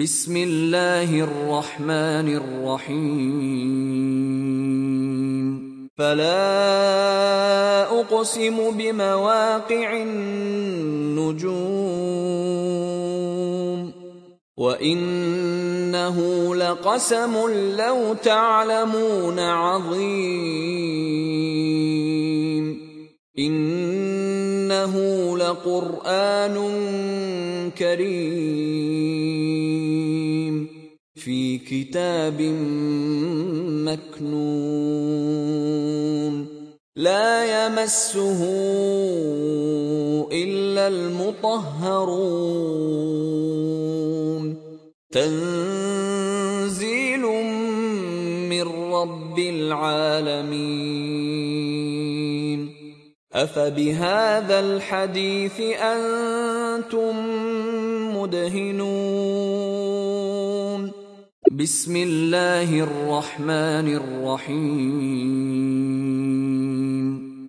بسم الله الرحمن الرحيم. فلا أقسم بمواقع النجوم. وإنه لقسم لو تعلمون عظيم. إنه لقرآن كريم. في كتاب مكنون. لا يمسه إلا المطهرون. تنزيل من رب العالمين. أفبهذا الحديث أنتم مدهنون. بسم الله الرحمن الرحيم.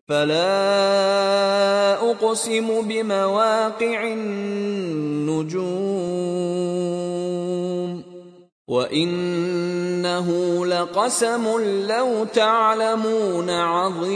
فلا أقسم بمواقع النجوم. وإنه لقسم لو تعلمون عظيم.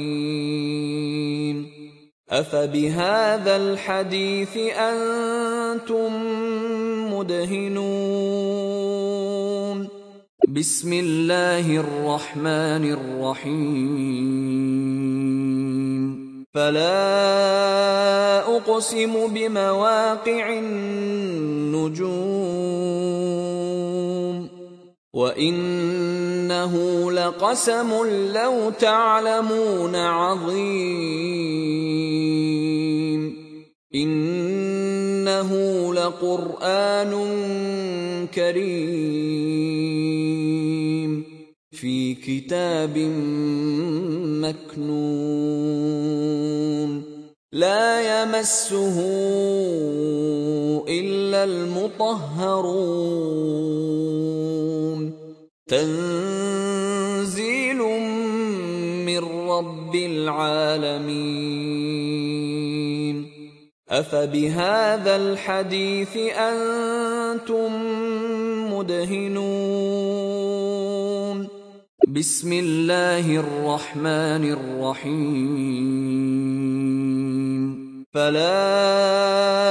افبهذا الحديث أنتم مدهنون بسم الله الرحمن الرحيم فلا اقسم بمواقع النجوم وانه لقسم لو تعلمون عظيم انه لقران كريم في كتاب مكنون لا يمسه الا المطهرون تنزيل من رب العالمين. أفبهذا الحديث أنتم مدهنون. بسم الله الرحمن الرحيم. فلا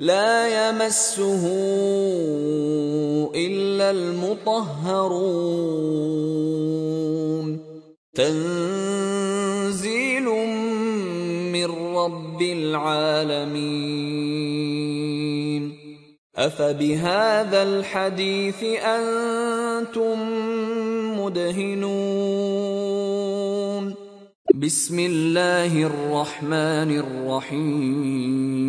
لا يمسه إلا المطهرون. تنزيل من رب العالمين. أفبهذا الحديث أنتم مدهنون. بسم الله الرحمن الرحيم.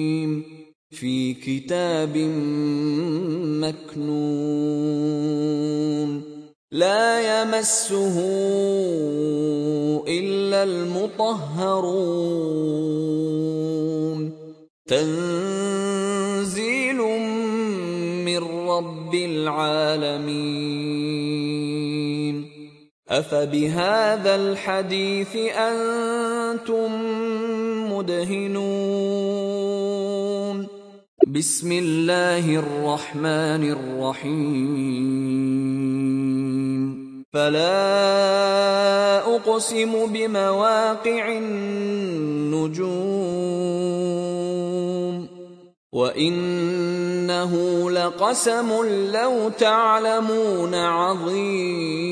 في كتاب مكنون. لا يمسه إلا المطهرون. تنزيل من رب العالمين. أفبهذا الحديث أنتم مدهنون. بسم الله الرحمن الرحيم فلا أقسم بمواقع النجوم وإنه لقسم لو تعلمون عظيم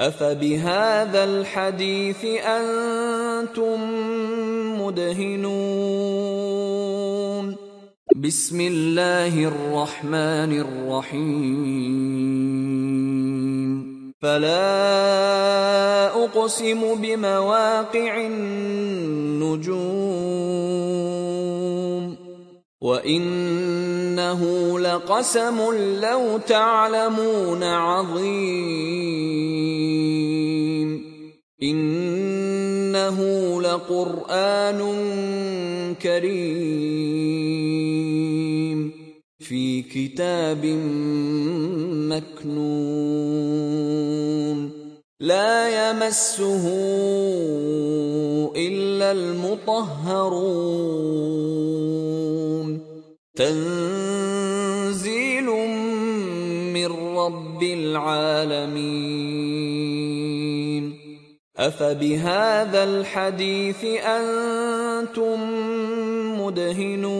افبهذا الحديث أنتم مدهنون بسم الله الرحمن الرحيم فلا اقسم بمواقع النجوم وانه لقسم لو تعلمون عظيم انه لقران كريم في كتاب مكنون لا يمسه الا المطهرون تنزيل من رب العالمين. أفبهذا الحديث أنتم مدهنون.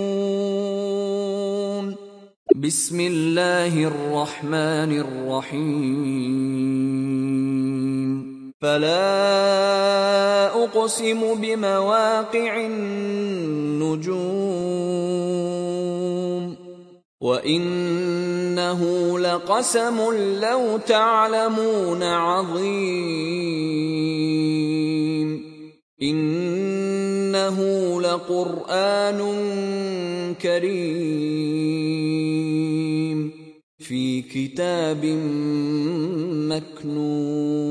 بسم الله الرحمن الرحيم. فلا أقسم بمواقع النجوم. وانه لقسم لو تعلمون عظيم انه لقران كريم في كتاب مكنون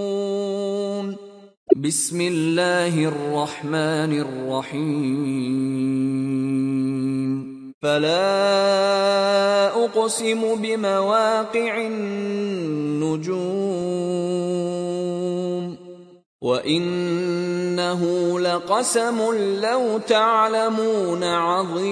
بسم الله الرحمن الرحيم. فلا أقسم بمواقع النجوم. وإنه لقسم لو تعلمون عظيم.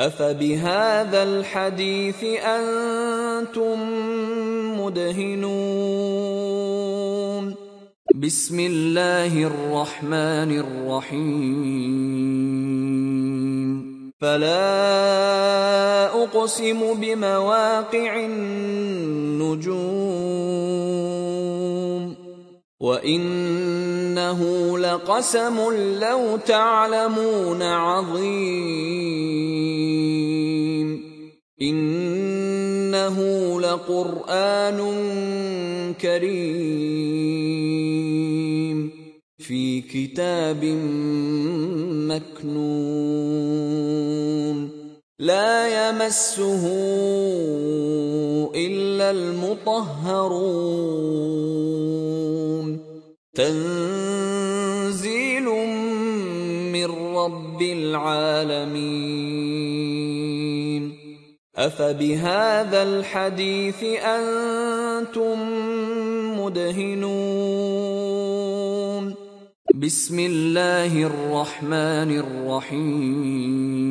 أفبهذا الحديث أنتم مدهنون؟ بسم الله الرحمن الرحيم. فلا أقسم بمواقع النجوم. وانه لقسم لو تعلمون عظيم انه لقران كريم في كتاب مكنون لا يمسه الا المطهرون تنزيل من رب العالمين. أفبهذا الحديث أنتم مدهنون. بسم الله الرحمن الرحيم.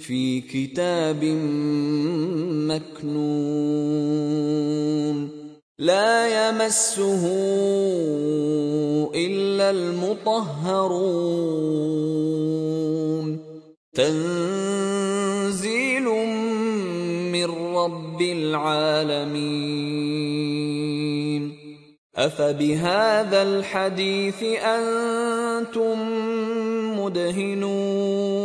في كتاب مكنون. لا يمسه إلا المطهرون. تنزيل من رب العالمين. أفبهذا الحديث أنتم مدهنون.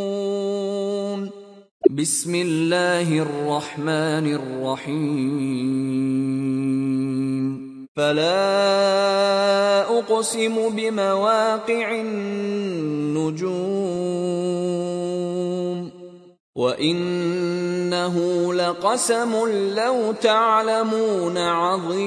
بسم الله الرحمن الرحيم. فلا أقسم بمواقع النجوم. وإنه لقسم لو تعلمون عظيم.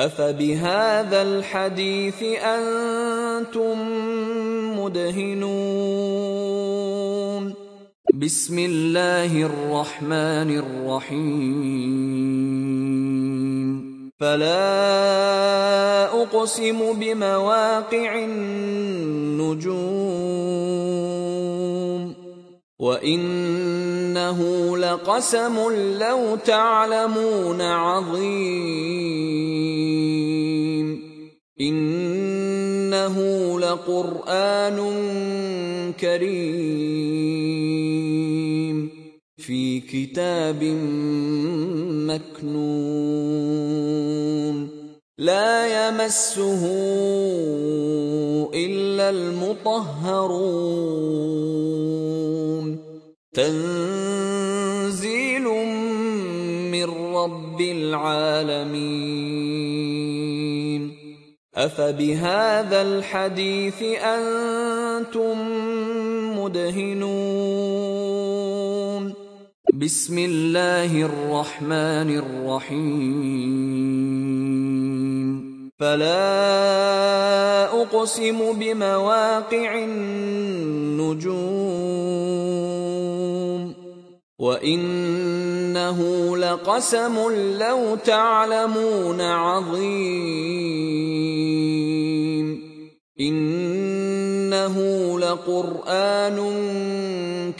أفبهذا الحديث أنتم مدهنون؟ بسم الله الرحمن الرحيم. فلا أقسم بمواقع النجوم. وانه لقسم لو تعلمون عظيم انه لقران كريم في كتاب مكنون لا يمسه الا المطهرون تنزيل من رب العالمين. أفبهذا الحديث أنتم مدهنون. بسم الله الرحمن الرحيم. فلا أقسم بمواقع النجوم. وانه لقسم لو تعلمون عظيم انه لقران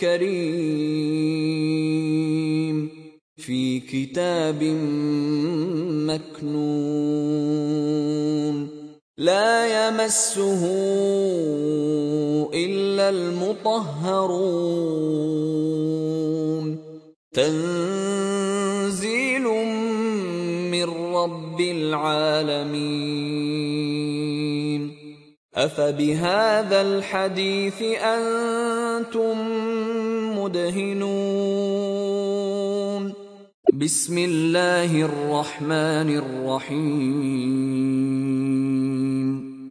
كريم في كتاب مكنون لا يمسه الا المطهرون تنزيل من رب العالمين. أفبهذا الحديث أنتم مدهنون. بسم الله الرحمن الرحيم.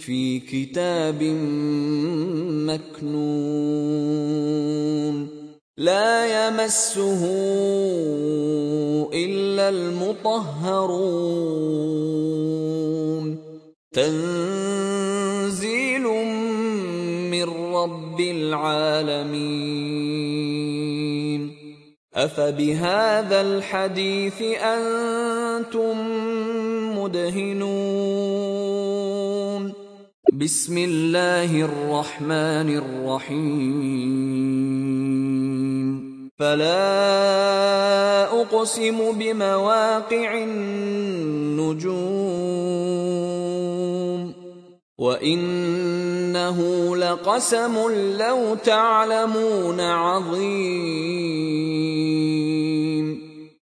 في كتاب مكنون. لا يمسه إلا المطهرون. تنزيل من رب العالمين. أفبهذا الحديث أنتم مدهنون؟ بسم الله الرحمن الرحيم. فلا أقسم بمواقع النجوم. وإنه لقسم لو تعلمون عظيم.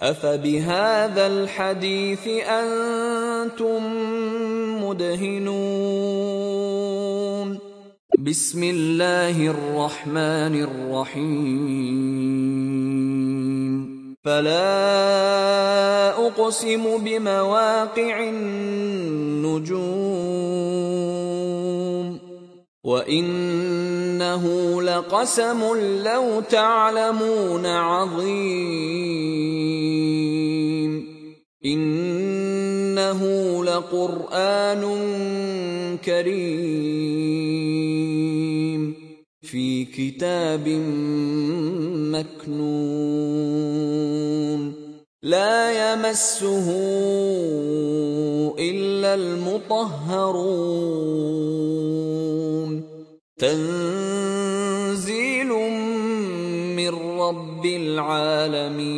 أفبهذا الحديث أنتم مدهنون؟ بسم الله الرحمن الرحيم. فلا أقسم بمواقع النجوم. وانه لقسم لو تعلمون عظيم انه لقران كريم في كتاب مكنون لا يمسه الا المطهرون تنزيل من رب العالمين.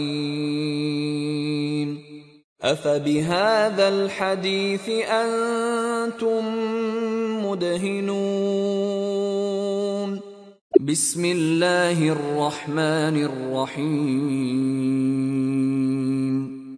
أفبهذا الحديث أنتم مدهنون. بسم الله الرحمن الرحيم.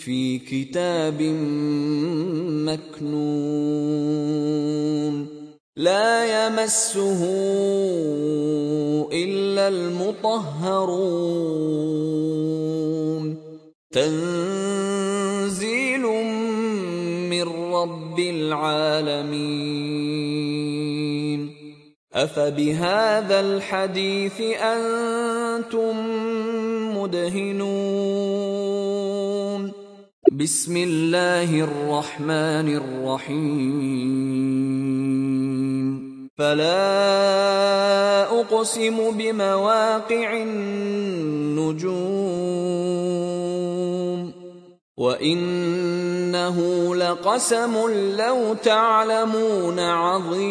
في كتاب مكنون. لا يمسه إلا المطهرون. تنزيل من رب العالمين. أفبهذا الحديث أنتم مدهنون؟ بسم الله الرحمن الرحيم. فلا أقسم بمواقع النجوم. وإنه لقسم لو تعلمون عظيم.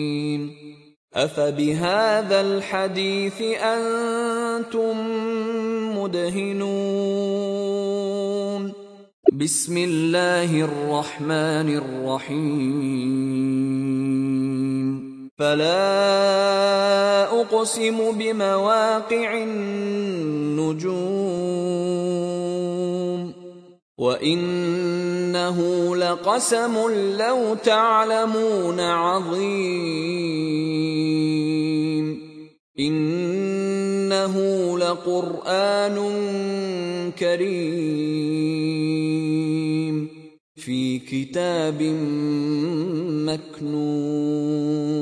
افبهذا الحديث أنتم مدهنون بسم الله الرحمن الرحيم فلا اقسم بمواقع النجوم وانه لقسم لو تعلمون عظيم إنه لقرآن كريم في كتاب مكنون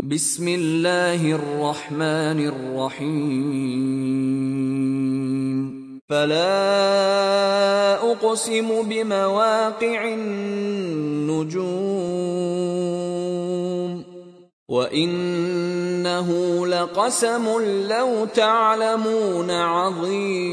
بسم الله الرحمن الرحيم. فلا أقسم بمواقع النجوم. وإنه لقسم لو تعلمون عظيم.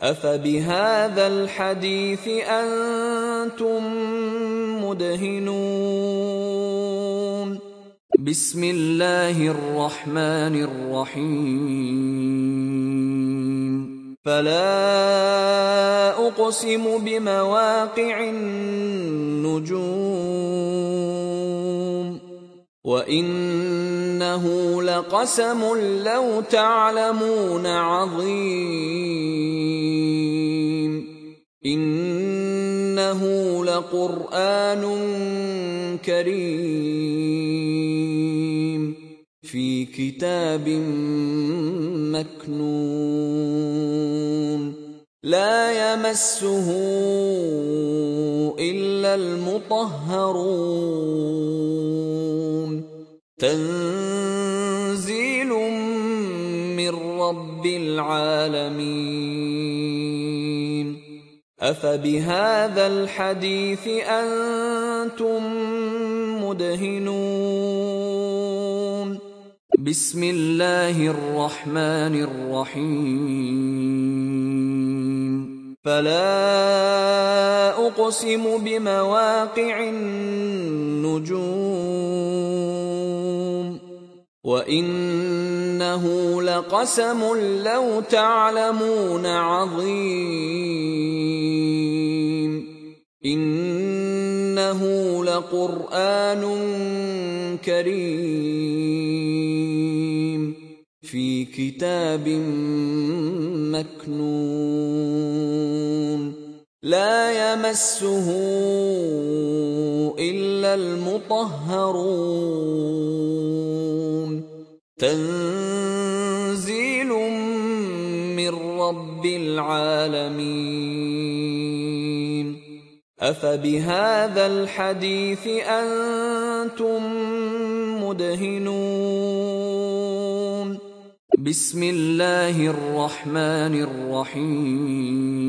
أفبهذا الحديث أنتم مدهنون بسم الله الرحمن الرحيم فلا أقسم بمواقع النجوم وإنه لقسم لو تعلمون عظيم إنه لقرآن كريم في كتاب مكنون لا يمسه إلا المطهرون تنزيل من رب العالمين. أفبهذا الحديث أنتم مدهنون. بسم الله الرحمن الرحيم. فلا أقسم بمواقع النجوم. وإنه لقسم لو تعلمون عظيم إنه لقرآن كريم في كتاب مكنون لا يمسه إلا المطهرون تنزيل من رب العالمين. أفبهذا الحديث أنتم مدهنون. بسم الله الرحمن الرحيم.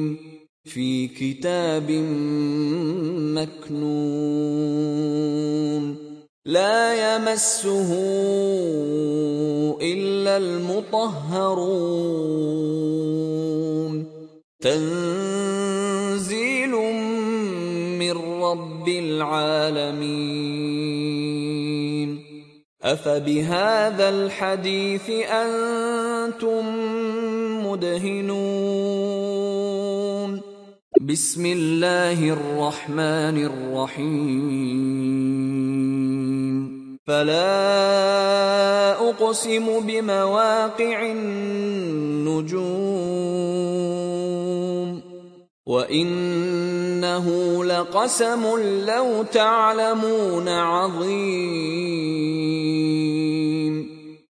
في كتاب مكنون. لا يمسه إلا المطهرون. تنزيل من رب العالمين. أفبهذا الحديث أنتم مدهنون. بسم الله الرحمن الرحيم. فلا أقسم بمواقع النجوم. وإنه لقسم لو تعلمون عظيم.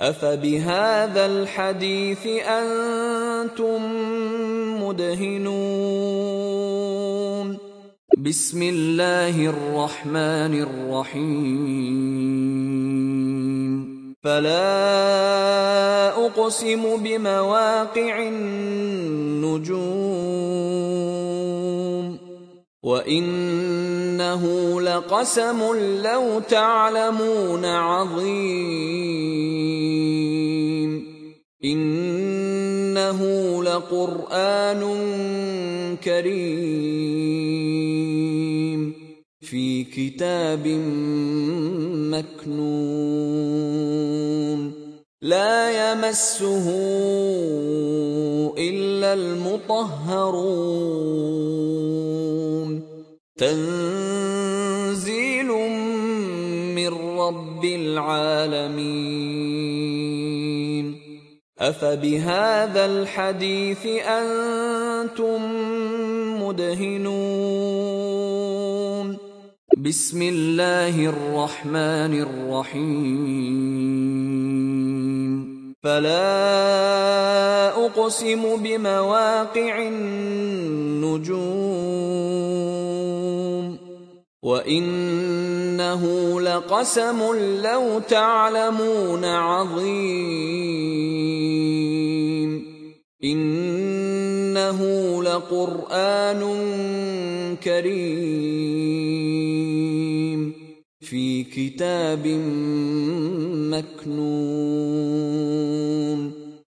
افبهذا الحديث أنتم مدهنون بسم الله الرحمن الرحيم فلا اقسم بمواقع النجوم وانه لقسم لو تعلمون عظيم انه لقران كريم في كتاب مكنون لا يمسه الا المطهرون تنزيل من رب العالمين. أفبهذا الحديث أنتم مدهنون. بسم الله الرحمن الرحيم. فلا أقسم بمواقع النجوم. وانه لقسم لو تعلمون عظيم انه لقران كريم في كتاب مكنون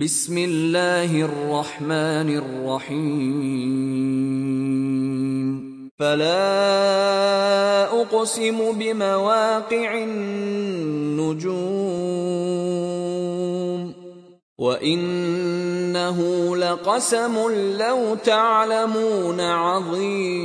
بسم الله الرحمن الرحيم. فلا أقسم بمواقع النجوم. وإنه لقسم لو تعلمون عظيم.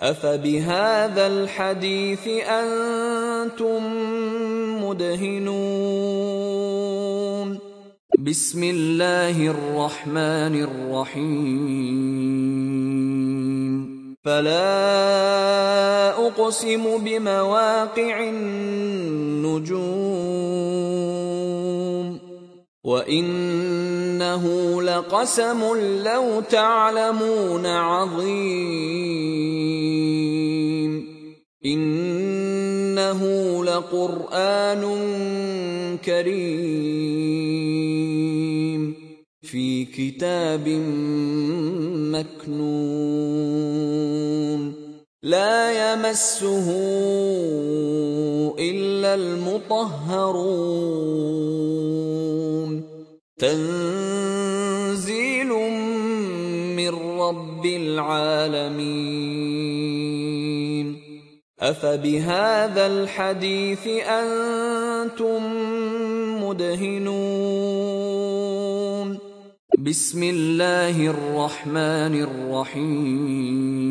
افبهذا الحديث أنتم مدهنون؟ بسم الله الرحمن الرحيم. فلا اقسم بمواقع النجوم. وانه لقسم لو تعلمون عظيم انه لقران كريم في كتاب مكنون لا يمسه الا المطهرون تنزيل من رب العالمين. أفبهذا الحديث أنتم مدهنون. بسم الله الرحمن الرحيم.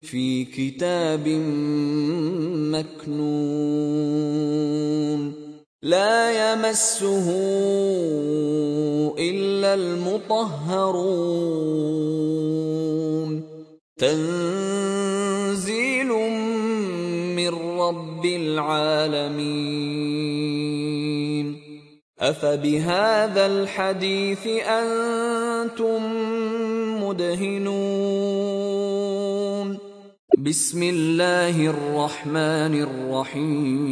في كتاب مكنون. لا يمسه إلا المطهرون. تنزيل من رب العالمين. أفبهذا الحديث أنتم مدهنون. بسم الله الرحمن الرحيم.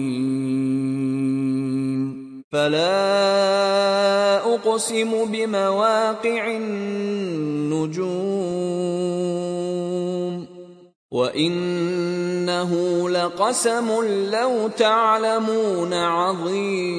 فلا أقسم بمواقع النجوم. وإنه لقسم لو تعلمون عظيم.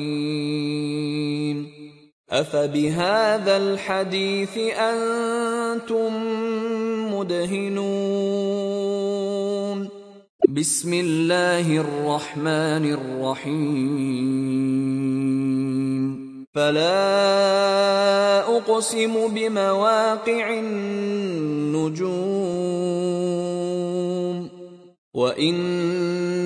افبهذا الحديث أنتم مدهنون؟ بسم الله الرحمن الرحيم. فلا اقسم بمواقع النجوم.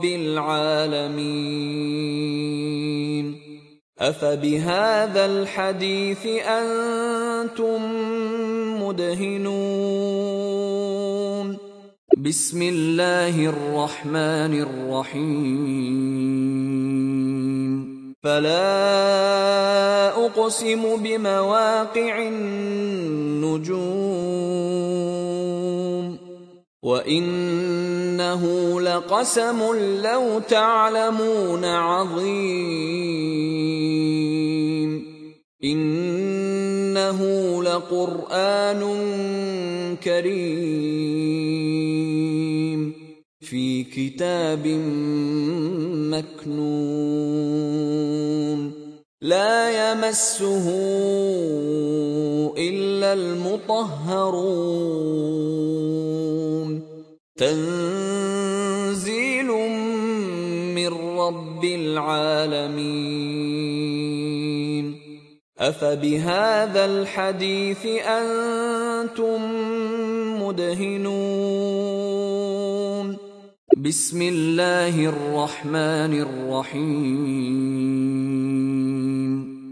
رب العالمين. أفبهذا الحديث أنتم مدهنون. بسم الله الرحمن الرحيم. فلا أقسم بمواقع النجوم. وانه لقسم لو تعلمون عظيم انه لقران كريم في كتاب مكنون لا يمسه الا المطهرون تنزيل من رب العالمين. أفبهذا الحديث أنتم مدهنون. بسم الله الرحمن الرحيم.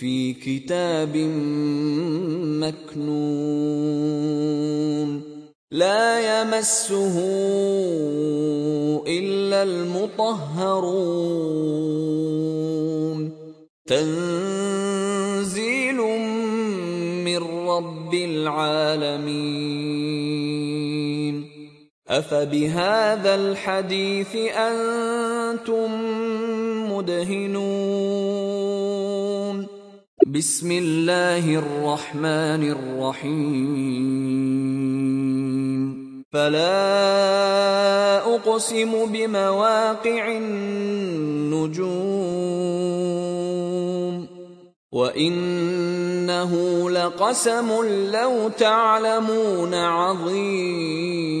في كتاب مكنون. لا يمسه إلا المطهرون. تنزيل من رب العالمين. أفبهذا الحديث أنتم مدهنون؟ بسم الله الرحمن الرحيم فلا اقسم بمواقع النجوم وانه لقسم لو تعلمون عظيم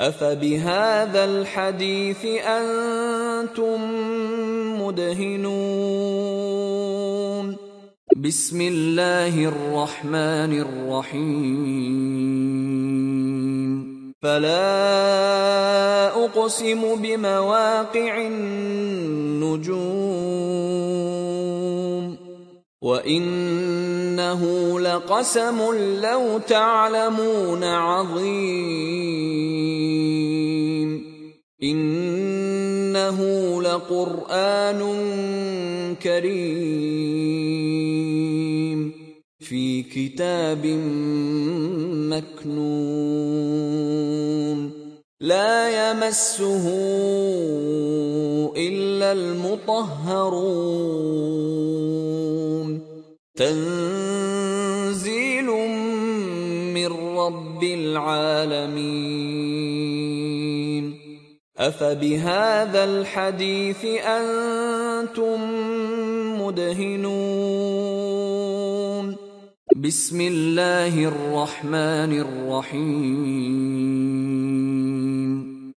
افبهذا الحديث أنتم مدهنون بسم الله الرحمن الرحيم فلا اقسم بمواقع النجوم وانه لقسم لو تعلمون عظيم انه لقران كريم في كتاب مكنون لا يمسه الا المطهرون تنزيل من رب العالمين. أفبهذا الحديث أنتم مدهنون. بسم الله الرحمن الرحيم.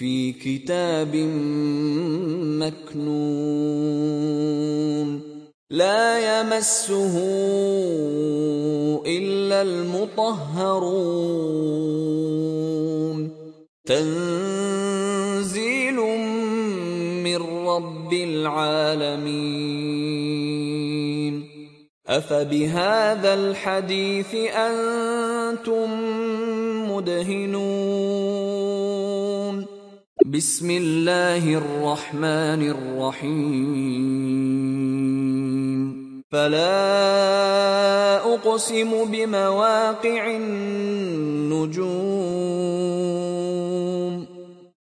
في كتاب مكنون. لا يمسه إلا المطهرون. تنزيل من رب العالمين. أفبهذا الحديث أنتم مدهنون؟ بسم الله الرحمن الرحيم فلا اقسم بمواقع النجوم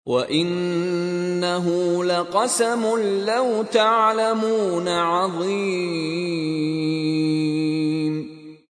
وانه لقسم لو تعلمون عظيم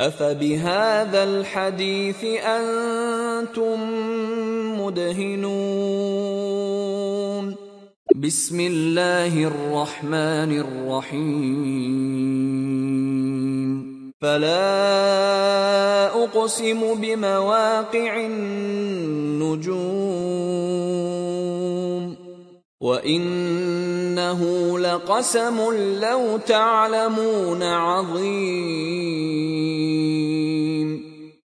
افبهذا الحديث أنتم مدهنون بسم الله الرحمن الرحيم فلا اقسم بمواقع النجوم وانه لقسم لو تعلمون عظيم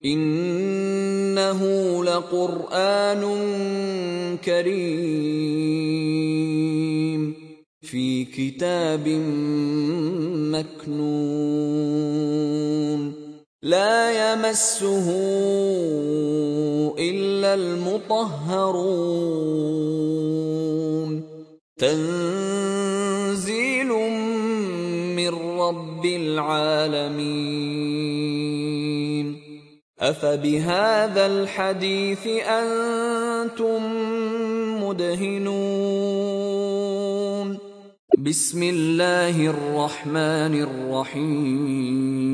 انه لقران كريم في كتاب مكنون لا يمسه الا المطهرون تنزيل من رب العالمين. أفبهذا الحديث أنتم مدهنون. بسم الله الرحمن الرحيم.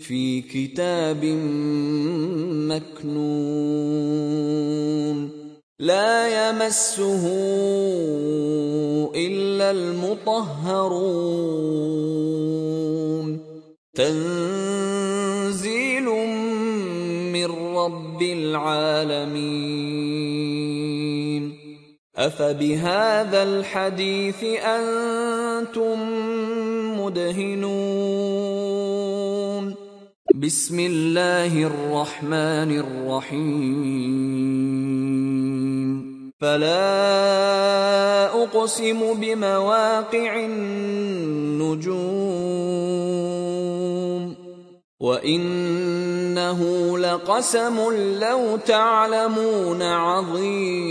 في كتاب مكنون. لا يمسه إلا المطهرون. تنزيل من رب العالمين. أفبهذا الحديث أنتم مدهنون. بسم الله الرحمن الرحيم. فلا أقسم بمواقع النجوم. وإنه لقسم لو تعلمون عظيم.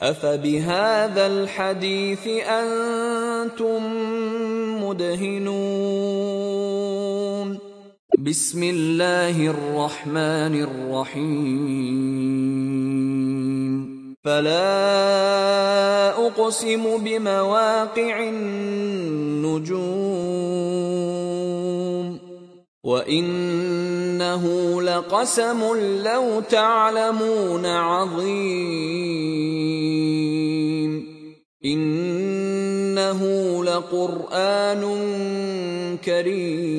افبهذا الحديث أنتم مدهنون بسم الله الرحمن الرحيم فلا اقسم بمواقع النجوم وانه لقسم لو تعلمون عظيم انه لقران كريم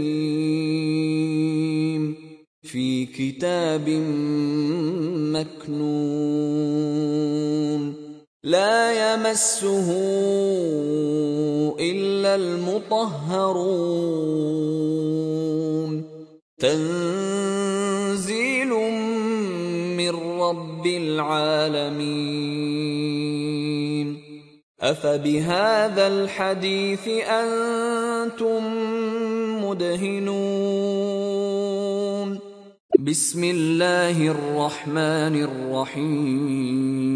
في كتاب مكنون لا يمسه الا المطهرون تنزيل من رب العالمين. أفبهذا الحديث أنتم مدهنون. بسم الله الرحمن الرحيم.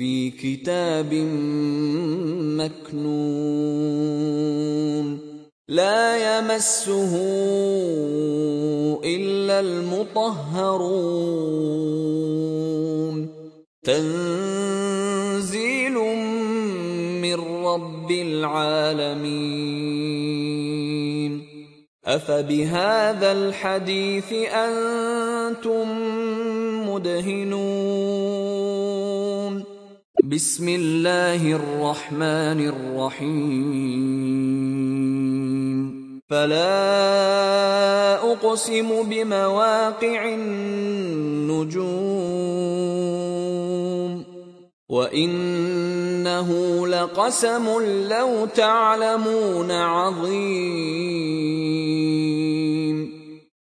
في كتاب مكنون. لا يمسه إلا المطهرون. تنزيل من رب العالمين. أفبهذا الحديث أنتم مدهنون؟ بسم الله الرحمن الرحيم. فلا أقسم بمواقع النجوم. وإنه لقسم لو تعلمون عظيم.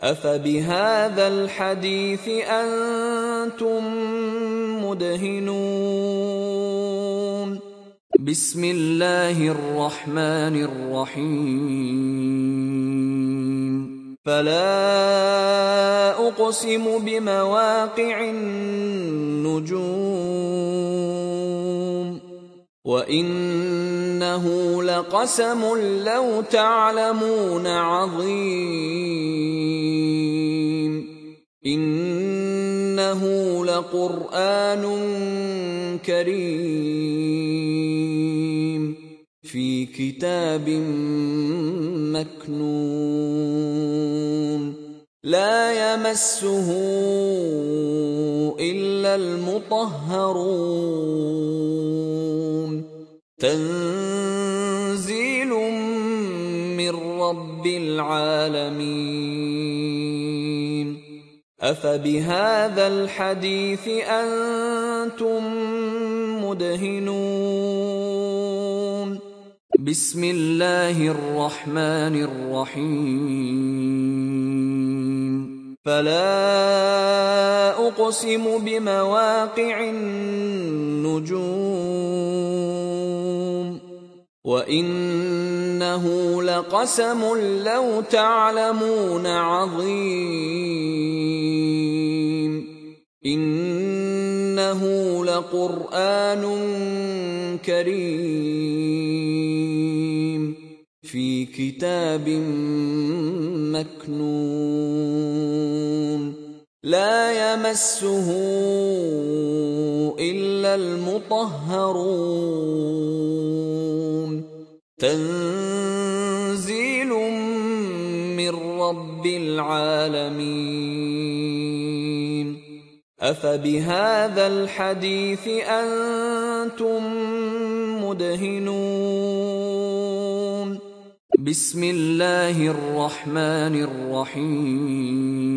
افبهذا الحديث أنتم مدهنون بسم الله الرحمن الرحيم فلا اقسم بمواقع النجوم وانه لقسم لو تعلمون عظيم انه لقران كريم في كتاب مكنون لا يمسه الا المطهرون تنزيل من رب العالمين. أفبهذا الحديث أنتم مدهنون. بسم الله الرحمن الرحيم. فلا أقسم بمواقع النجوم. وانه لقسم لو تعلمون عظيم انه لقران كريم في كتاب مكنون لا يمسه الا المطهرون تنزيل من رب العالمين. أفبهذا الحديث أنتم مدهنون. بسم الله الرحمن الرحيم.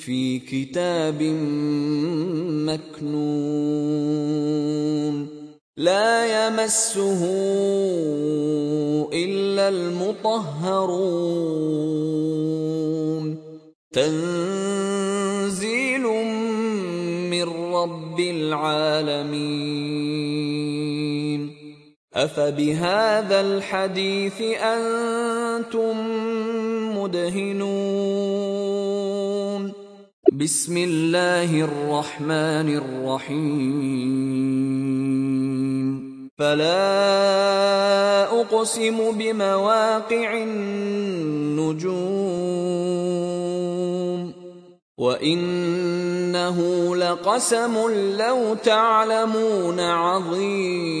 في كتاب مكنون. لا يمسه إلا المطهرون. تنزيل من رب العالمين. أفبهذا الحديث أنتم مدهنون؟ بسم الله الرحمن الرحيم. فلا أقسم بمواقع النجوم. وإنه لقسم لو تعلمون عظيم.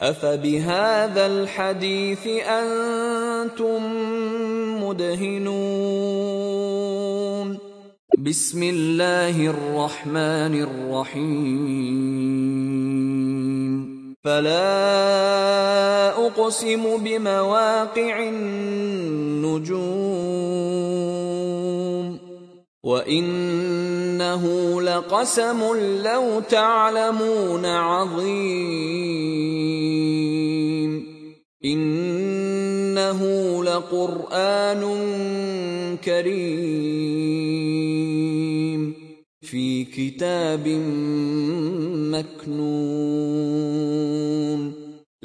افبهذا الحديث أنتم مدهنون بسم الله الرحمن الرحيم فلا اقسم بمواقع النجوم وانه لقسم لو تعلمون عظيم إنه لقرآن كريم في كتاب مكنون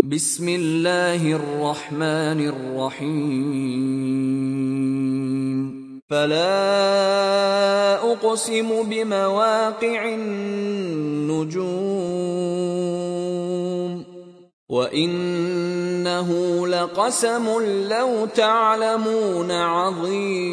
بسم الله الرحمن الرحيم. فلا أقسم بمواقع النجوم. وإنه لقسم لو تعلمون عظيم.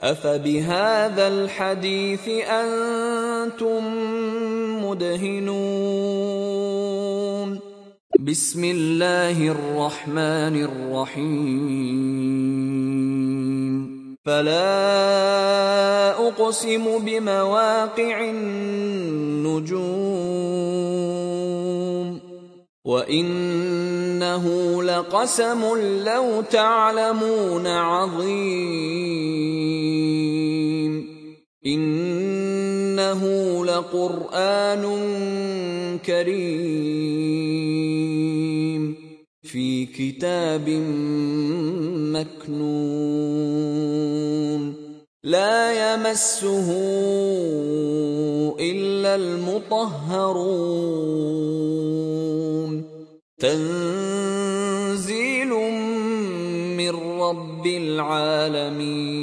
افبهذا الحديث أنتم مدهنون؟ بسم الله الرحمن الرحيم. فلا اقسم بمواقع النجوم. وانه لقسم لو تعلمون عظيم انه لقران كريم في كتاب مكنون لا يمسه الا المطهرون تنزيل من رب العالمين.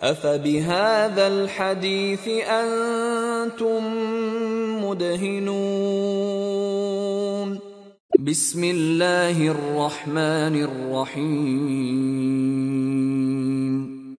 أفبهذا الحديث أنتم مدهنون. بسم الله الرحمن الرحيم.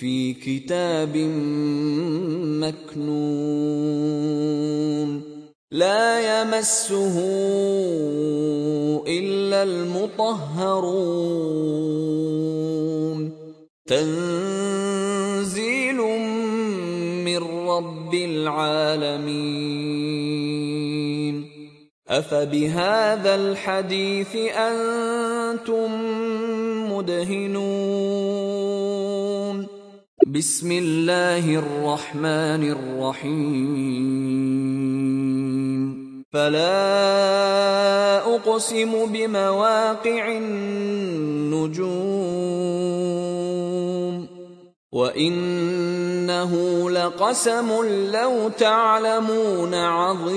في كتاب مكنون. لا يمسه إلا المطهرون. تنزيل من رب العالمين. أفبهذا الحديث أنتم مدهنون؟ بسم الله الرحمن الرحيم. فلا أقسم بمواقع النجوم. وإنه لقسم لو تعلمون عظيم.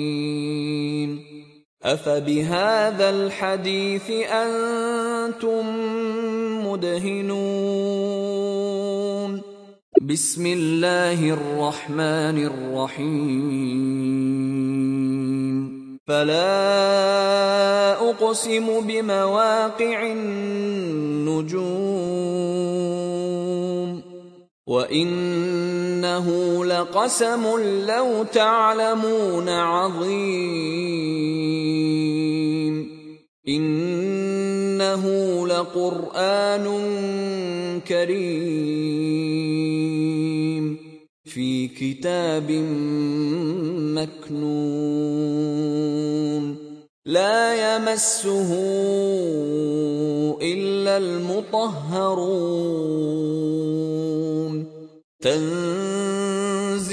افبهذا الحديث أنتم مدهنون بسم الله الرحمن الرحيم فلا اقسم بمواقع النجوم وان إنه لقسم لو تعلمون عظيم إنه لقرآن كريم في كتاب مكنون لا يمسه إلا المطهرون تنزيل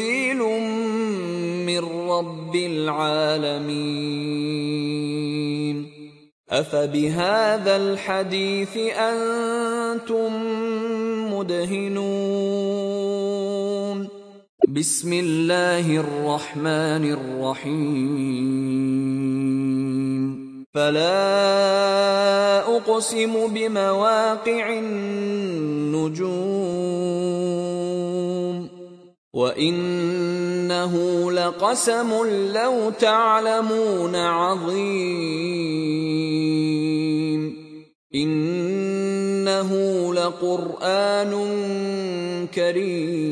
من رب العالمين. أفبهذا الحديث أنتم مدهنون. بسم الله الرحمن الرحيم. فلا أقسم بمواقع النجوم. وانه لقسم لو تعلمون عظيم انه لقران كريم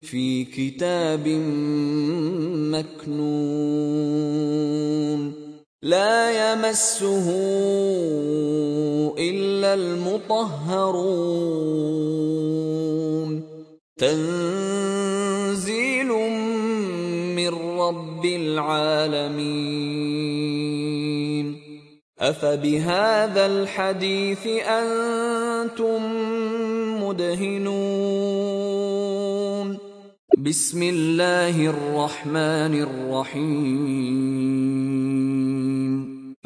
في كتاب مكنون لا يمسه الا المطهرون تنزيل من رب العالمين. أفبهذا الحديث أنتم مدهنون. بسم الله الرحمن الرحيم.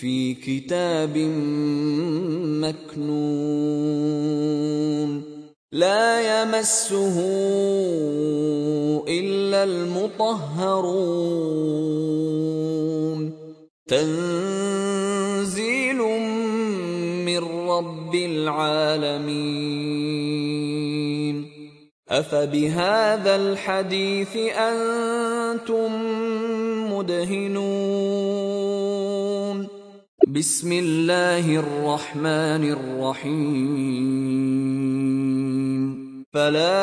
في كتاب مكنون. لا يمسه إلا المطهرون. تنزيل من رب العالمين. أفبهذا الحديث أنتم مدهنون؟ بسم الله الرحمن الرحيم. فلا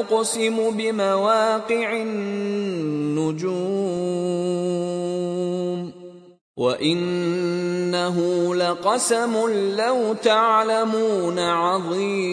أقسم بمواقع النجوم. وإنه لقسم لو تعلمون عظيم.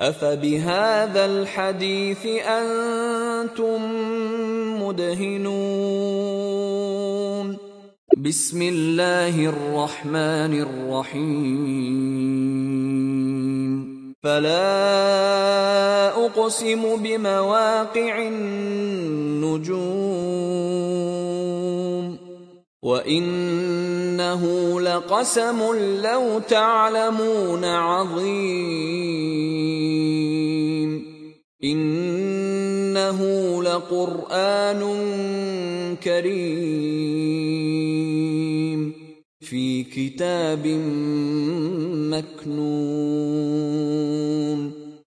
افبهذا الحديث أنتم مدهنون بسم الله الرحمن الرحيم فلا اقسم بمواقع النجوم وانه لقسم لو تعلمون عظيم انه لقران كريم في كتاب مكنون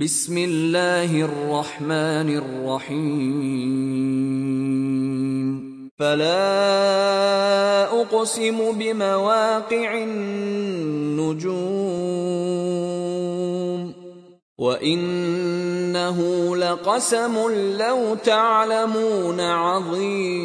بسم الله الرحمن الرحيم. فلا أقسم بمواقع النجوم. وإنه لقسم لو تعلمون عظيم.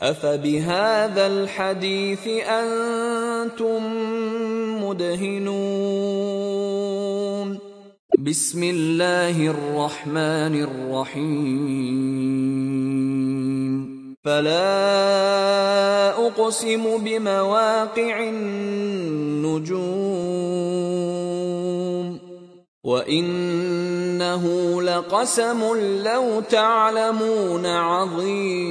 افبهذا الحديث أنتم مدهنون؟ بسم الله الرحمن الرحيم. فلا اقسم بمواقع النجوم. وانه لقسم لو تعلمون عظيم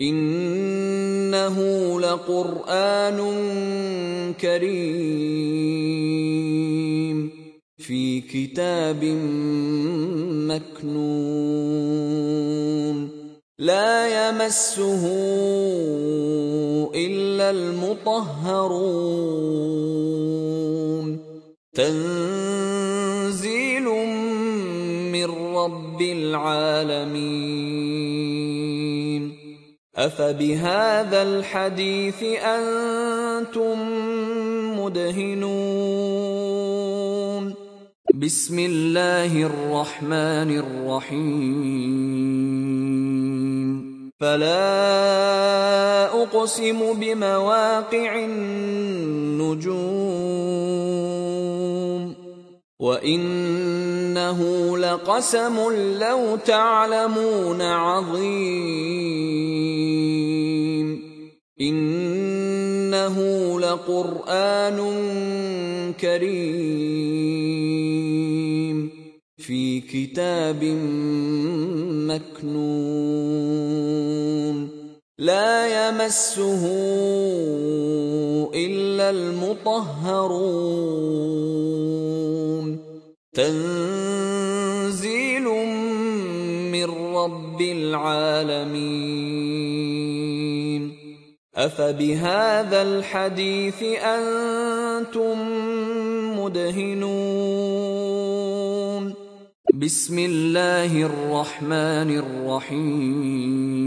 انه لقران كريم في كتاب مكنون لا يمسه الا المطهرون تنزيل من رب العالمين. أفبهذا الحديث أنتم مدهنون. بسم الله الرحمن الرحيم. فلا أقسم بمواقع النجوم. وانه لقسم لو تعلمون عظيم انه لقران كريم في كتاب مكنون لا يمسه الا المطهرون تنزيل من رب العالمين. أفبهذا الحديث أنتم مدهنون. بسم الله الرحمن الرحيم.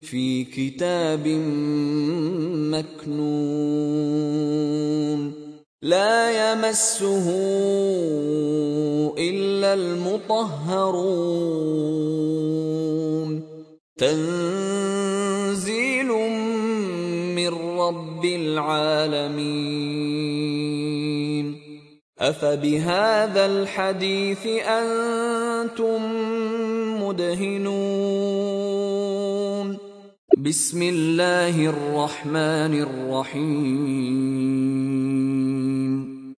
في كتاب مكنون. لا يمسه إلا المطهرون. تنزيل من رب العالمين. أفبهذا الحديث أنتم مدهنون؟ بسم الله الرحمن الرحيم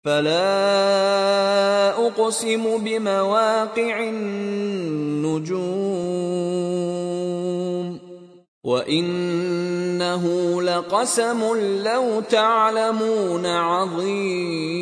فلا اقسم بمواقع النجوم وانه لقسم لو تعلمون عظيم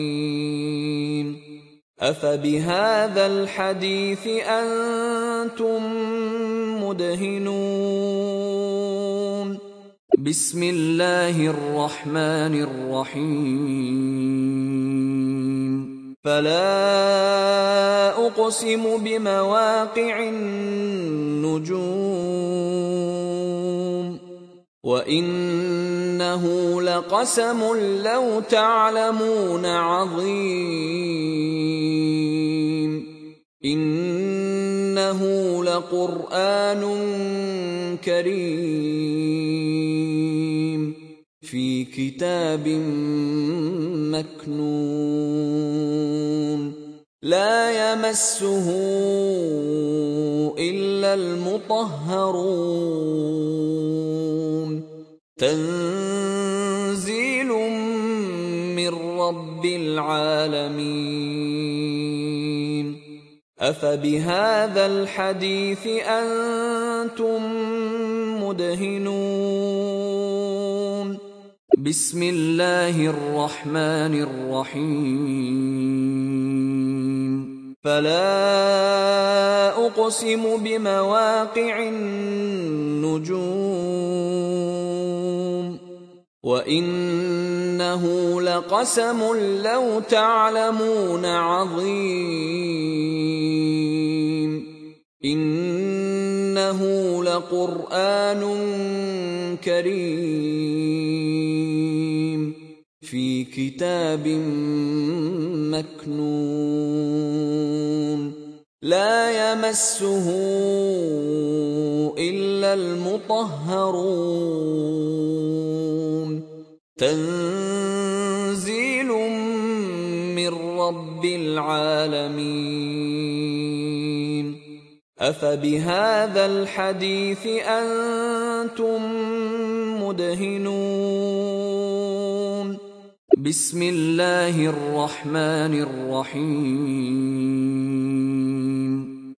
أفبهذا الحديث أنتم مدهنون؟ بسم الله الرحمن الرحيم. فلا أقسم بمواقع النجوم. وانه لقسم لو تعلمون عظيم انه لقران كريم في كتاب مكنون لا يمسه الا المطهرون تنزيل من رب العالمين. أفبهذا الحديث أنتم مدهنون. بسم الله الرحمن الرحيم. فلا أقسم بمواقع النجوم. وانه لقسم لو تعلمون عظيم انه لقران كريم في كتاب مكنون لا يمسه الا المطهرون تنزيل من رب العالمين. أفبهذا الحديث أنتم مدهنون. بسم الله الرحمن الرحيم.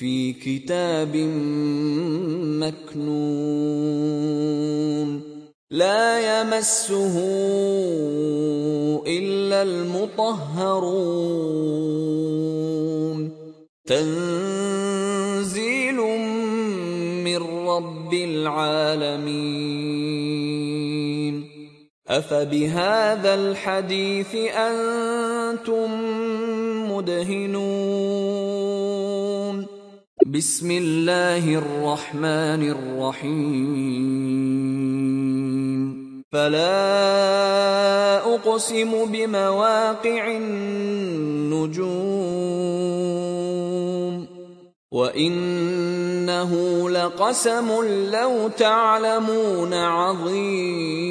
في كتاب مكنون. لا يمسه إلا المطهرون. تنزيل من رب العالمين. أفبهذا الحديث أنتم مدهنون. بسم الله الرحمن الرحيم فلا اقسم بمواقع النجوم وانه لقسم لو تعلمون عظيم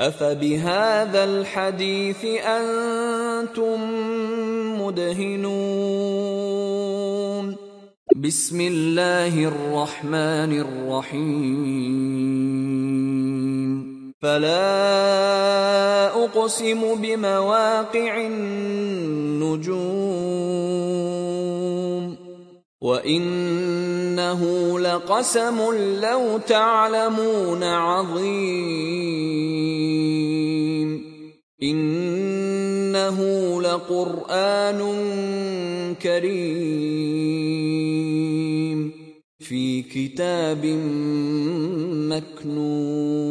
افبهذا الحديث أنتم مدهنون بسم الله الرحمن الرحيم فلا اقسم بمواقع النجوم وانه لقسم لو تعلمون عظيم انه لقران كريم في كتاب مكنون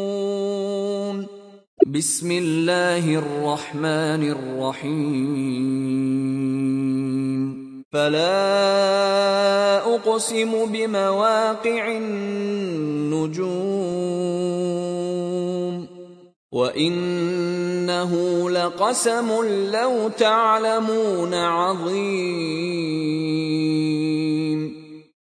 بسم الله الرحمن الرحيم فلا اقسم بمواقع النجوم وانه لقسم لو تعلمون عظيم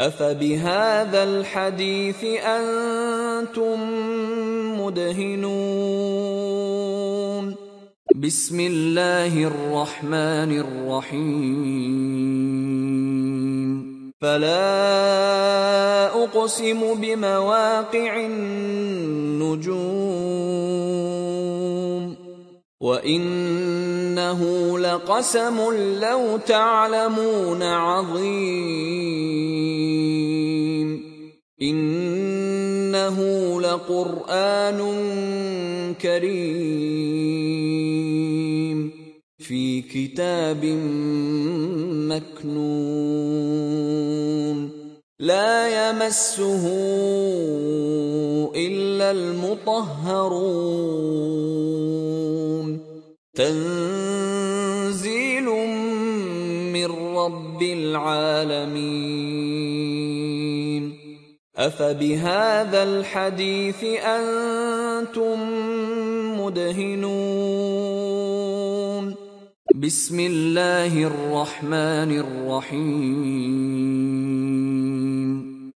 افبهذا الحديث أنتم مدهنون بسم الله الرحمن الرحيم فلا اقسم بمواقع النجوم وانه لقسم لو تعلمون عظيم انه لقران كريم في كتاب مكنون لا يمسه الا المطهرون تنزيل من رب العالمين. أفبهذا الحديث أنتم مدهنون. بسم الله الرحمن الرحيم.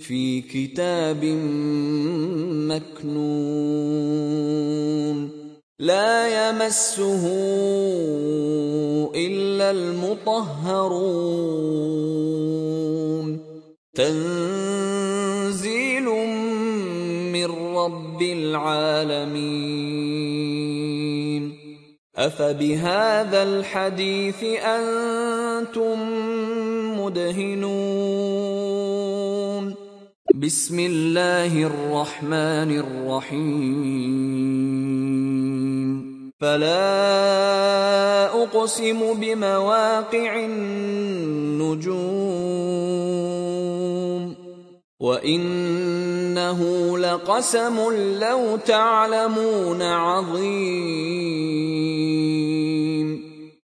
في كتاب مكنون. لا يمسه إلا المطهرون. تنزيل من رب العالمين. أفبهذا الحديث أنتم مدهنون؟ بسم الله الرحمن الرحيم. فلا أقسم بمواقع النجوم. وإنه لقسم لو تعلمون عظيم.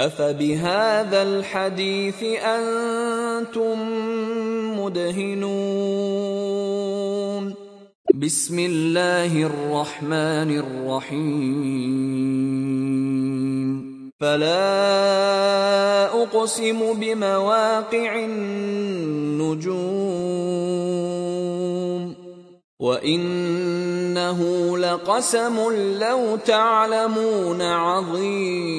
أفبهذا الحديث أنتم مدهنون؟ بسم الله الرحمن الرحيم. فلا أقسم بمواقع النجوم. وانه لقسم لو تعلمون عظيم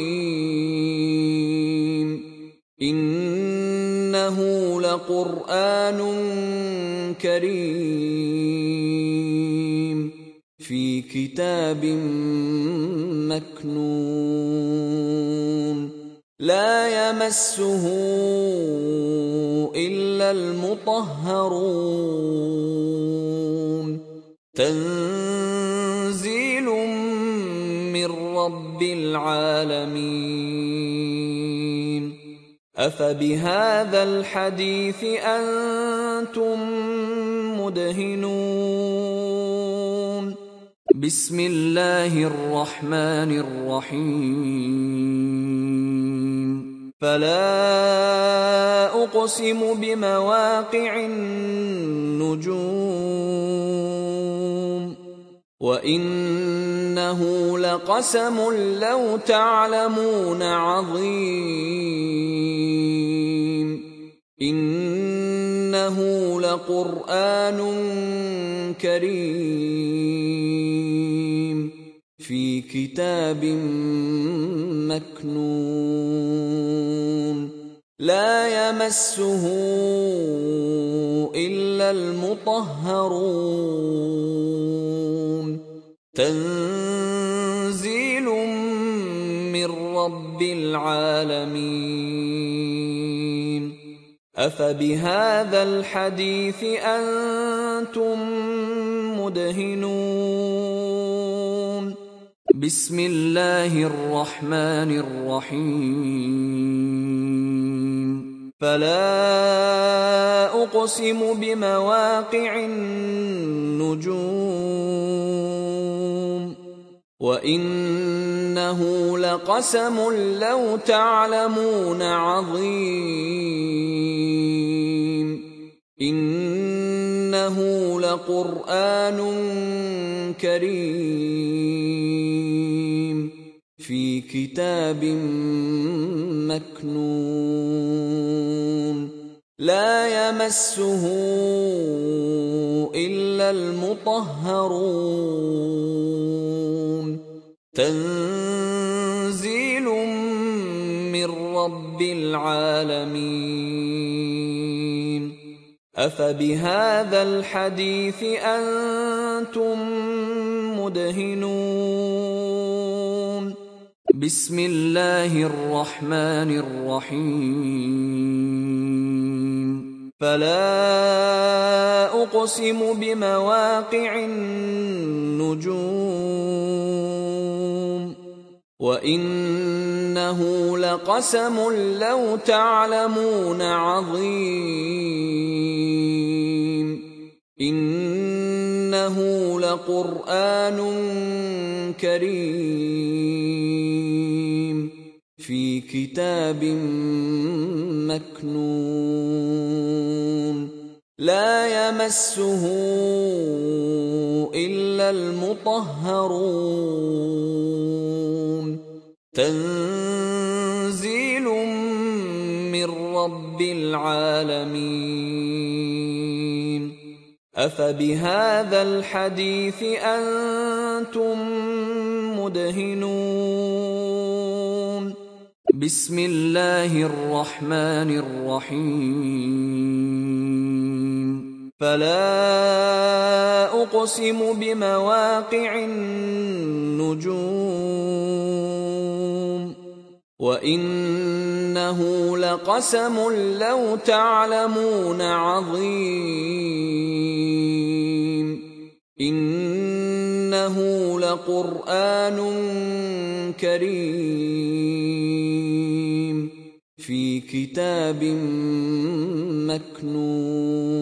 انه لقران كريم في كتاب مكنون لا يمسه الا المطهرون تنزيل من رب العالمين. أفبهذا الحديث أنتم مدهنون. بسم الله الرحمن الرحيم. فلا أقسم بمواقع النجوم. وانه لقسم لو تعلمون عظيم انه لقران كريم في كتاب مكنون لا يمسه الا المطهرون تنزيل من رب العالمين. أفبهذا الحديث أنتم مدهنون. بسم الله الرحمن الرحيم. فلا أقسم بمواقع النجوم. وانه لقسم لو تعلمون عظيم انه لقران كريم في كتاب مكنون لا يمسه الا المطهرون تنزيل من رب العالمين. أفبهذا الحديث أنتم مدهنون. بسم الله الرحمن الرحيم. فلا أقسم بمواقع النجوم. وانه لقسم لو تعلمون عظيم انه لقران كريم في كتاب مكنون لا يمسه الا المطهرون تنزيل من رب العالمين. أفبهذا الحديث أنتم مدهنون. بسم الله الرحمن الرحيم. فلا أقسم بمواقع النجوم. وانه لقسم لو تعلمون عظيم انه لقران كريم في كتاب مكنون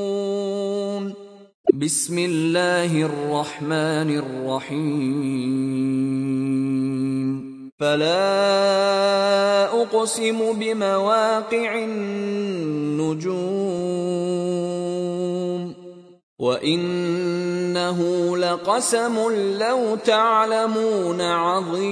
بسم الله الرحمن الرحيم. فلا أقسم بمواقع النجوم. وإنه لقسم لو تعلمون عظيم.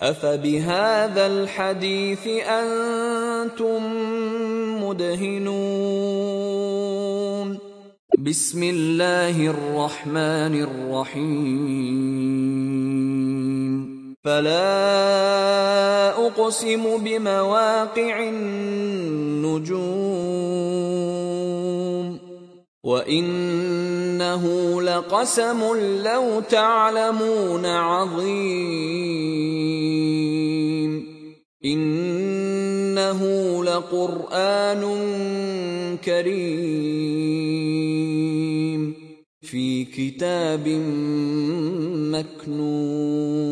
أفبهذا الحديث أنتم مدهنون؟ بسم الله الرحمن الرحيم. فلا أقسم بمواقع النجوم. وانه لقسم لو تعلمون عظيم انه لقران كريم في كتاب مكنون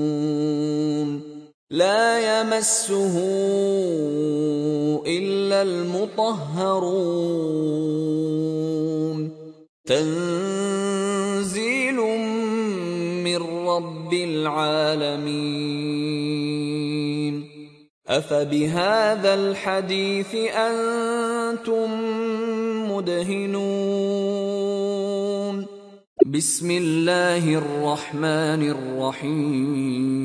لا يمسه الا المطهرون تنزيل من رب العالمين. أفبهذا الحديث أنتم مدهنون. بسم الله الرحمن الرحيم.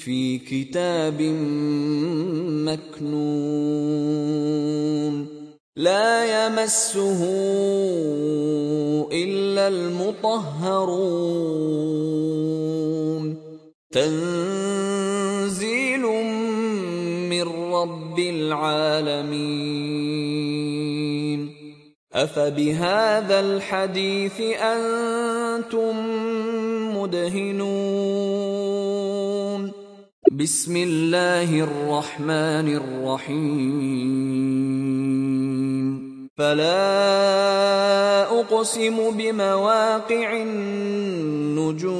في كتاب مكنون. لا يمسه إلا المطهرون. تنزيل من رب العالمين. أفبهذا الحديث أنتم مدهنون. بسم الله الرحمن الرحيم. فلا أقسم بمواقع النجوم.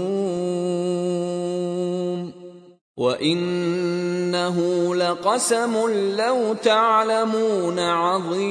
وإنه لقسم لو تعلمون عظيم.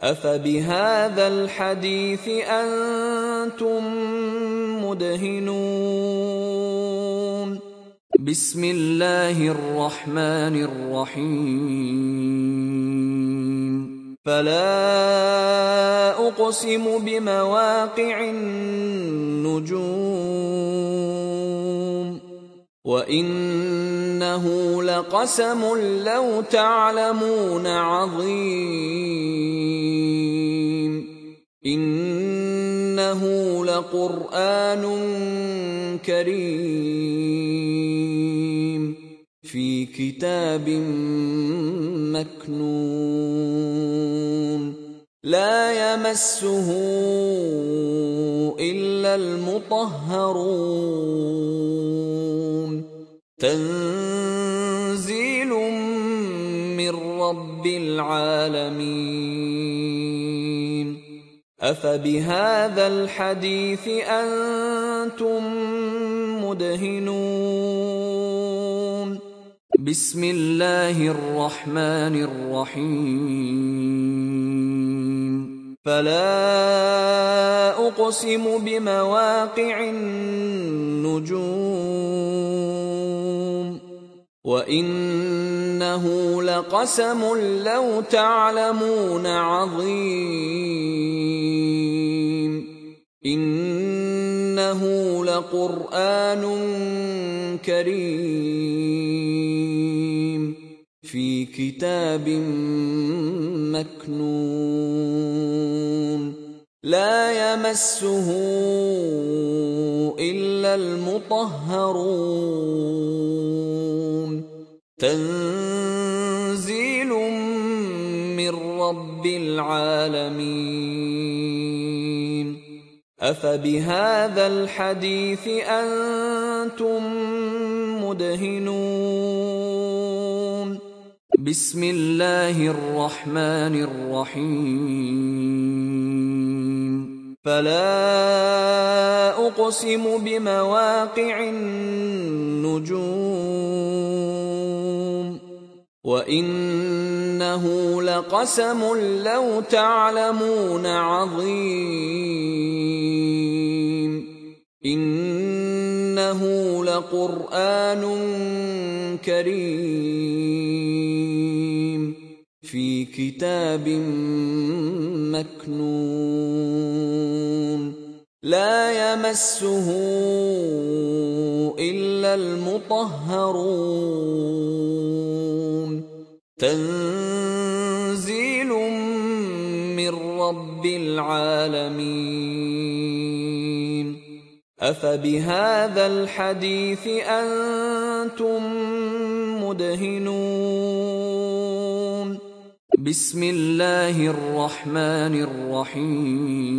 افبهذا الحديث أنتم مدهنون؟ بسم الله الرحمن الرحيم. فلا اقسم بمواقع النجوم. وانه لقسم لو تعلمون عظيم انه لقران كريم في كتاب مكنون لا يمسه الا المطهرون تنزيل من رب العالمين. أفبهذا الحديث أنتم مدهنون. بسم الله الرحمن الرحيم. فلا أقسم بمواقع النجوم. وانه لقسم لو تعلمون عظيم انه لقران كريم في كتاب مكنون لا يمسه الا المطهرون تنزيل من رب العالمين. أفبهذا الحديث أنتم مدهنون. بسم الله الرحمن الرحيم. فلا أقسم بمواقع النجوم. وانه لقسم لو تعلمون عظيم انه لقران كريم في كتاب مكنون لا يمسه الا المطهرون تنزيل من رب العالمين. أفبهذا الحديث أنتم مدهنون. بسم الله الرحمن الرحيم.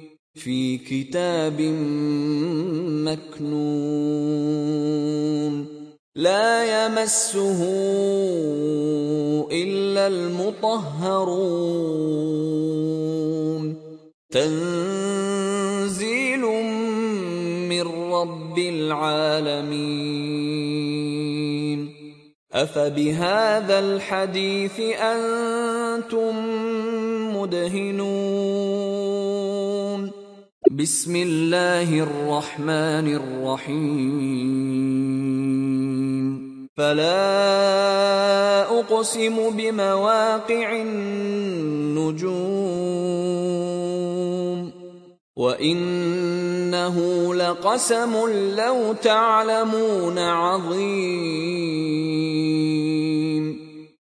في كتاب مكنون. لا يمسه إلا المطهرون. تنزيل من رب العالمين. أفبهذا الحديث أنتم مدهنون. بسم الله الرحمن الرحيم. فلا أقسم بمواقع النجوم. وإنه لقسم لو تعلمون عظيم.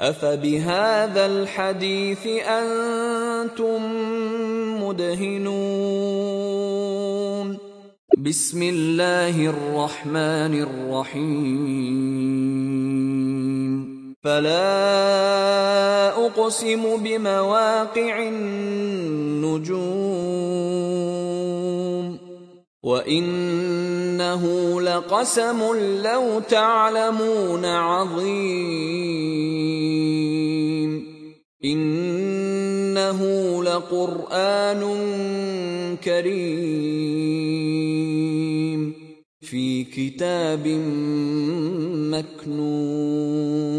افبهذا الحديث أنتم مدهنون بسم الله الرحمن الرحيم فلا اقسم بمواقع النجوم وانه لقسم لو تعلمون عظيم انه لقران كريم في كتاب مكنون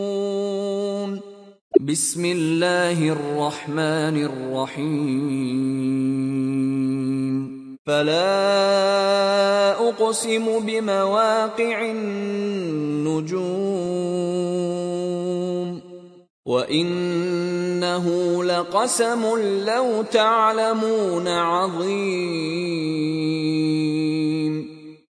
بسم الله الرحمن الرحيم. فلا أقسم بمواقع النجوم. وإنه لقسم لو تعلمون عظيم.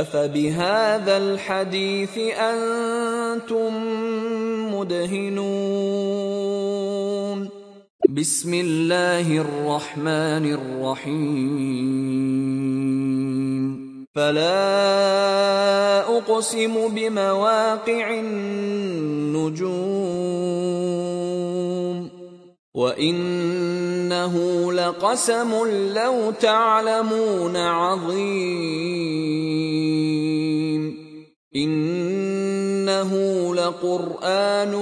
أفبهذا الحديث أنتم مدهنون؟ بسم الله الرحمن الرحيم. فلا أقسم بمواقع النجوم. وانه لقسم لو تعلمون عظيم انه لقران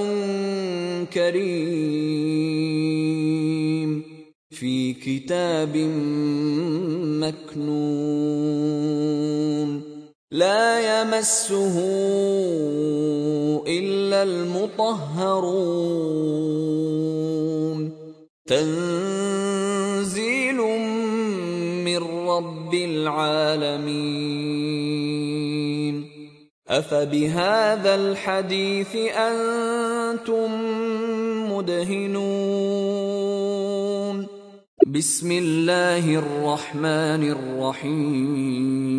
كريم في كتاب مكنون لا يمسه الا المطهرون تنزيل من رب العالمين. أفبهذا الحديث أنتم مدهنون. بسم الله الرحمن الرحيم.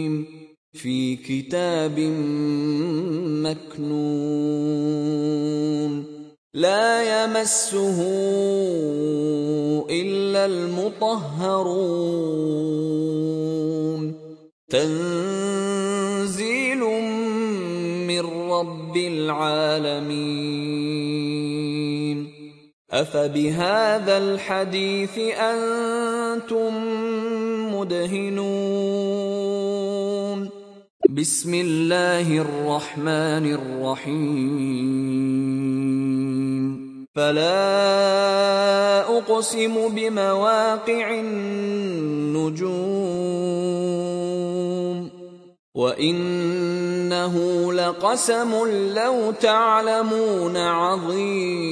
في كتاب مكنون. لا يمسه إلا المطهرون. تنزيل من رب العالمين. أفبهذا الحديث أنتم مدهنون. بسم الله الرحمن الرحيم. فلا أقسم بمواقع النجوم. وإنه لقسم لو تعلمون عظيم.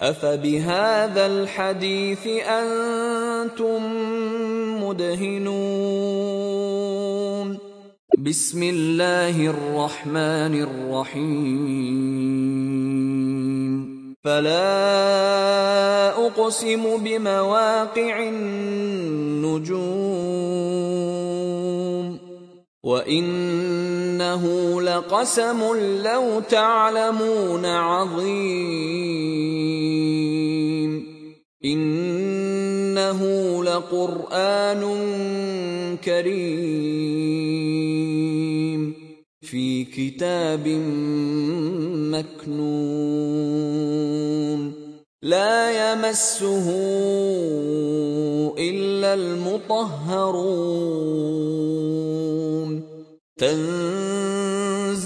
افبهذا الحديث أنتم مدهنون؟ بسم الله الرحمن الرحيم. فلا اقسم بمواقع النجوم. وانه لقسم لو تعلمون عظيم انه لقران كريم في كتاب مكنون لا يمسه الا المطهرون تنزيل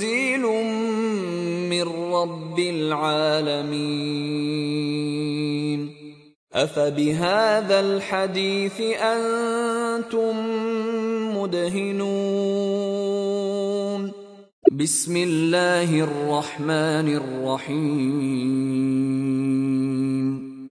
من رب العالمين. أفبهذا الحديث أنتم مدهنون. بسم الله الرحمن الرحيم.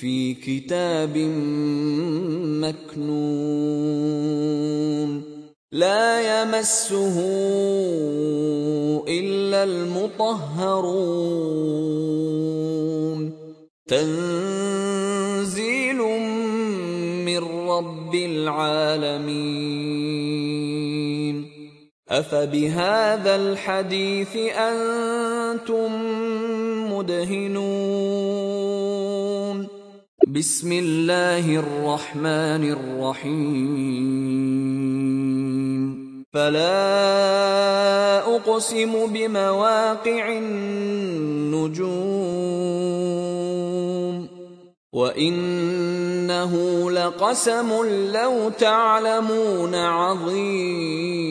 في كتاب مكنون. لا يمسه إلا المطهرون. تنزيل من رب العالمين. أفبهذا الحديث أنتم مدهنون. بسم الله الرحمن الرحيم فلا اقسم بمواقع النجوم وانه لقسم لو تعلمون عظيم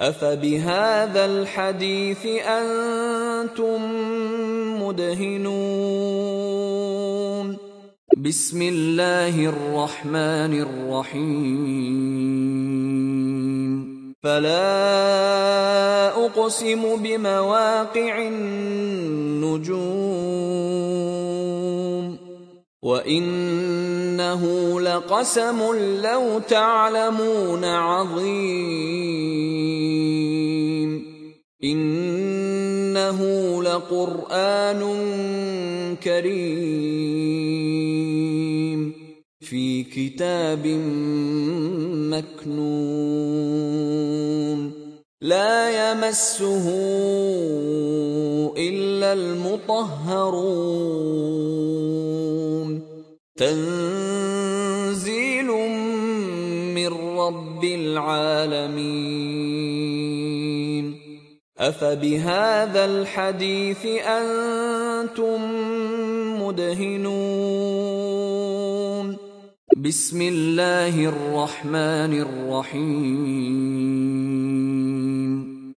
افبهذا الحديث أنتم مدهنون بسم الله الرحمن الرحيم فلا اقسم بمواقع النجوم وانه لقسم لو تعلمون عظيم انه لقران كريم في كتاب مكنون لا يمسه الا المطهرون تنزيل من رب العالمين. أفبهذا الحديث أنتم مدهنون. بسم الله الرحمن الرحيم.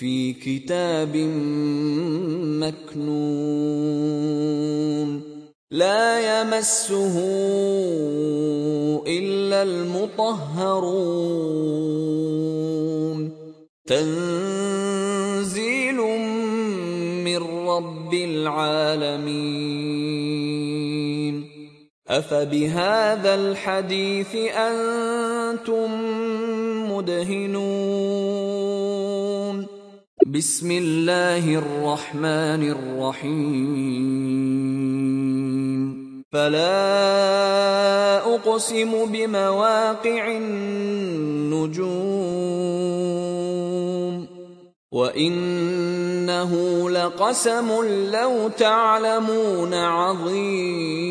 في كتاب مكنون. لا يمسه إلا المطهرون. تنزيل من رب العالمين. أفبهذا الحديث أنتم مدهنون؟ بسم الله الرحمن الرحيم فلا اقسم بمواقع النجوم وانه لقسم لو تعلمون عظيم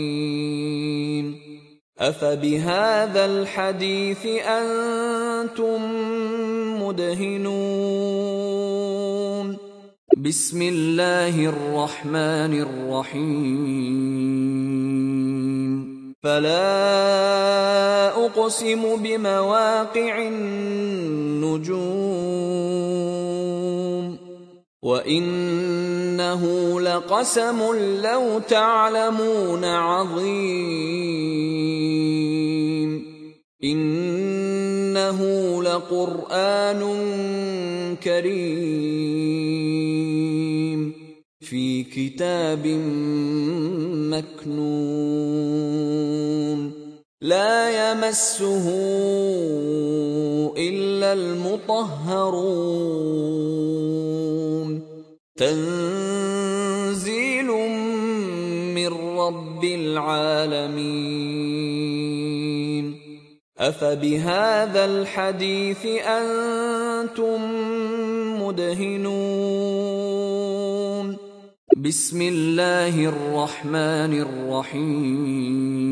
افبهذا الحديث أنتم مدهنون بسم الله الرحمن الرحيم فلا اقسم بمواقع النجوم وانه لقسم لو تعلمون عظيم انه لقران كريم في كتاب مكنون لا يمسه الا المطهرون تنزيل من رب العالمين. أفبهذا الحديث أنتم مدهنون. بسم الله الرحمن الرحيم.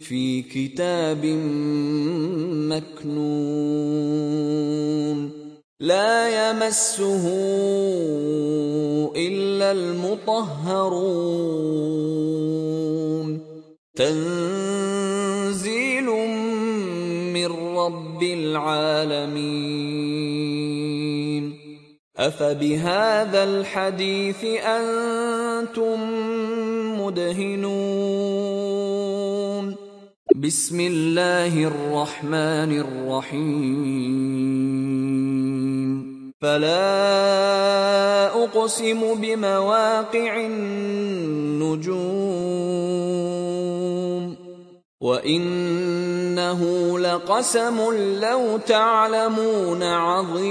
في كتاب مكنون. لا يمسه إلا المطهرون. تنزيل من رب العالمين. أفبهذا الحديث أنتم مدهنون. بسم الله الرحمن الرحيم. فلا أقسم بمواقع النجوم. وإنه لقسم لو تعلمون عظيم.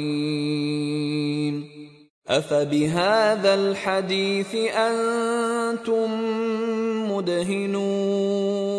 افبهذا الحديث أنتم مدهنون